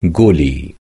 Goli.